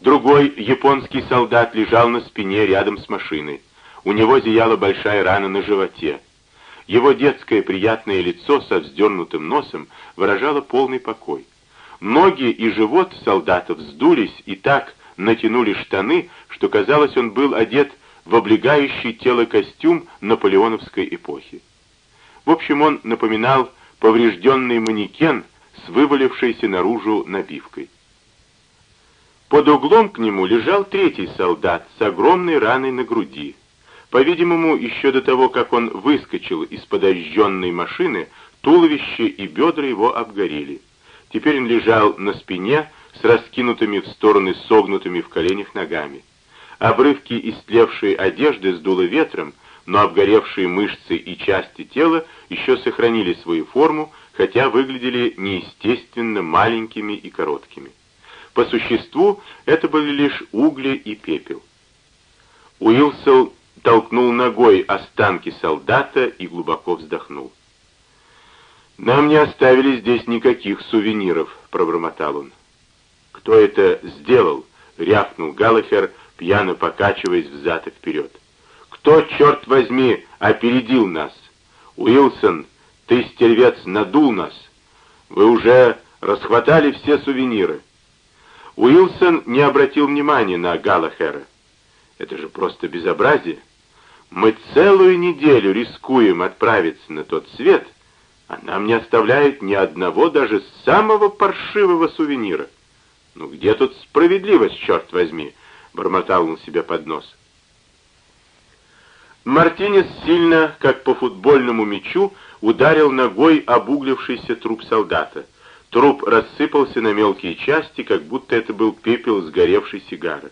Другой японский солдат лежал на спине рядом с машиной. У него зияла большая рана на животе. Его детское приятное лицо со вздернутым носом выражало полный покой. Ноги и живот солдата вздулись и так натянули штаны, что казалось, он был одет в облегающий тело костюм наполеоновской эпохи. В общем, он напоминал поврежденный манекен с вывалившейся наружу набивкой. Под углом к нему лежал третий солдат с огромной раной на груди. По-видимому, еще до того, как он выскочил из подожженной машины, туловище и бедра его обгорели. Теперь он лежал на спине с раскинутыми в стороны согнутыми в коленях ногами. Обрывки истлевшей одежды сдуло ветром, но обгоревшие мышцы и части тела еще сохранили свою форму, хотя выглядели неестественно маленькими и короткими. По существу это были лишь угли и пепел. Уилсел толкнул ногой останки солдата и глубоко вздохнул. «Нам не оставили здесь никаких сувениров», — пробормотал он. «Кто это сделал?» — рявкнул Галлахер, пьяно покачиваясь взад и вперед. «Кто, черт возьми, опередил нас? Уилсон, ты, стервец, надул нас. Вы уже расхватали все сувениры». Уилсон не обратил внимания на Галлахера. «Это же просто безобразие. Мы целую неделю рискуем отправиться на тот свет, а нам не оставляют ни одного даже самого паршивого сувенира. Ну где тут справедливость, черт возьми?» бормотал он себе под нос. Мартинес сильно, как по футбольному мячу, ударил ногой обуглившийся труп солдата. Труп рассыпался на мелкие части, как будто это был пепел сгоревшей сигары.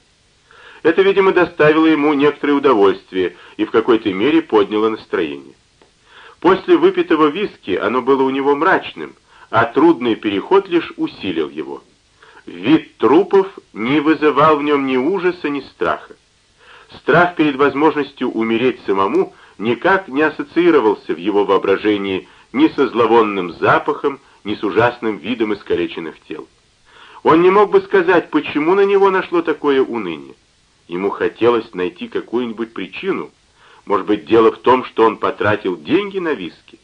Это, видимо, доставило ему некоторое удовольствие и в какой-то мере подняло настроение. После выпитого виски оно было у него мрачным, а трудный переход лишь усилил его. Вид трупов не вызывал в нем ни ужаса, ни страха. Страх перед возможностью умереть самому никак не ассоциировался в его воображении ни со зловонным запахом, ни с ужасным видом искалеченных тел. Он не мог бы сказать, почему на него нашло такое уныние. Ему хотелось найти какую-нибудь причину. Может быть, дело в том, что он потратил деньги на виски.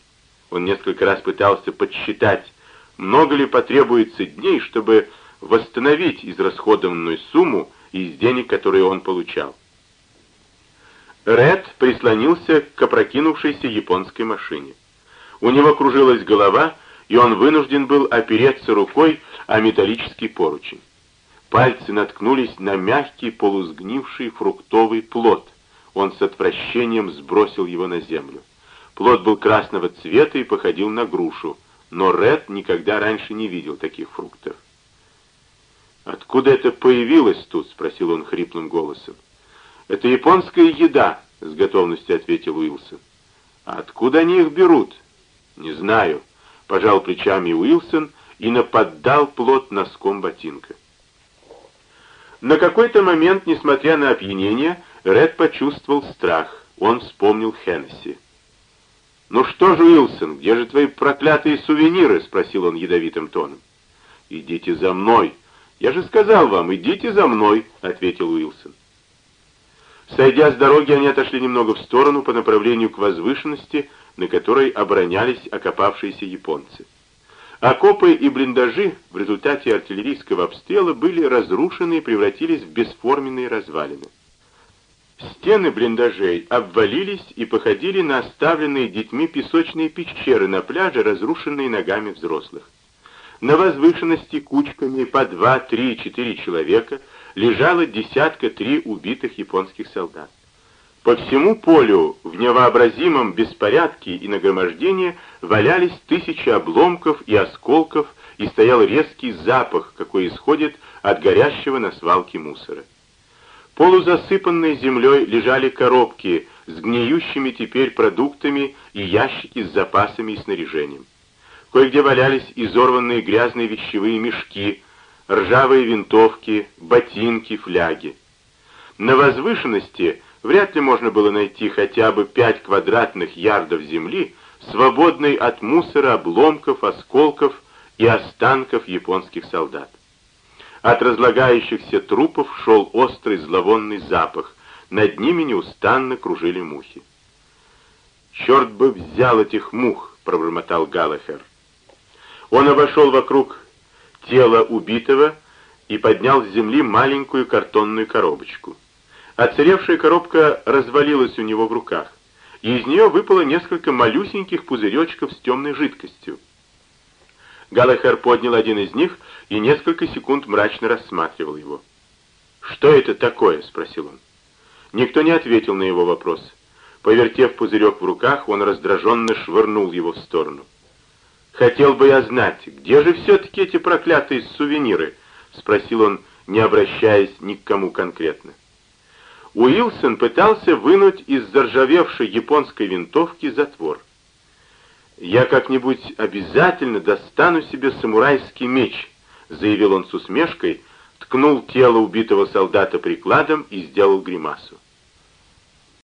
Он несколько раз пытался подсчитать, много ли потребуется дней, чтобы восстановить израсходованную сумму из денег, которые он получал. Ред прислонился к опрокинувшейся японской машине. У него кружилась голова, и он вынужден был опереться рукой о металлический поручень. Пальцы наткнулись на мягкий полусгнивший фруктовый плод. Он с отвращением сбросил его на землю. Плод был красного цвета и походил на грушу, но Ред никогда раньше не видел таких фруктов. «Откуда это появилось тут?» — спросил он хриплым голосом. «Это японская еда», — с готовностью ответил Уилсон. «А откуда они их берут?» «Не знаю», — пожал плечами Уилсон и наподдал плот носком ботинка. На какой-то момент, несмотря на опьянение, Ред почувствовал страх. Он вспомнил Хеннесси. «Ну что же, Уилсон, где же твои проклятые сувениры?» — спросил он ядовитым тоном. «Идите за мной», «Я же сказал вам, идите за мной», — ответил Уилсон. Сойдя с дороги, они отошли немного в сторону по направлению к возвышенности, на которой оборонялись окопавшиеся японцы. Окопы и блиндажи в результате артиллерийского обстрела были разрушены и превратились в бесформенные развалины. Стены блиндажей обвалились и походили на оставленные детьми песочные пещеры на пляже, разрушенные ногами взрослых. На возвышенности кучками по два, три, четыре человека лежало десятка три убитых японских солдат. По всему полю в невообразимом беспорядке и нагромождении валялись тысячи обломков и осколков, и стоял резкий запах, какой исходит от горящего на свалке мусора. Полузасыпанной землей лежали коробки с гниющими теперь продуктами и ящики с запасами и снаряжением. Кое-где валялись изорванные грязные вещевые мешки, ржавые винтовки, ботинки, фляги. На возвышенности вряд ли можно было найти хотя бы пять квадратных ярдов земли, свободной от мусора, обломков, осколков и останков японских солдат. От разлагающихся трупов шел острый зловонный запах, над ними неустанно кружили мухи. «Черт бы взял этих мух!» — пробормотал Галахер. Он обошел вокруг тела убитого и поднял с земли маленькую картонную коробочку. Оцаревшая коробка развалилась у него в руках, и из нее выпало несколько малюсеньких пузыречков с темной жидкостью. Галахер поднял один из них и несколько секунд мрачно рассматривал его. «Что это такое?» — спросил он. Никто не ответил на его вопрос. Повертев пузырек в руках, он раздраженно швырнул его в сторону. «Хотел бы я знать, где же все-таки эти проклятые сувениры?» — спросил он, не обращаясь ни к кому конкретно. Уилсон пытался вынуть из заржавевшей японской винтовки затвор. «Я как-нибудь обязательно достану себе самурайский меч», — заявил он с усмешкой, ткнул тело убитого солдата прикладом и сделал гримасу.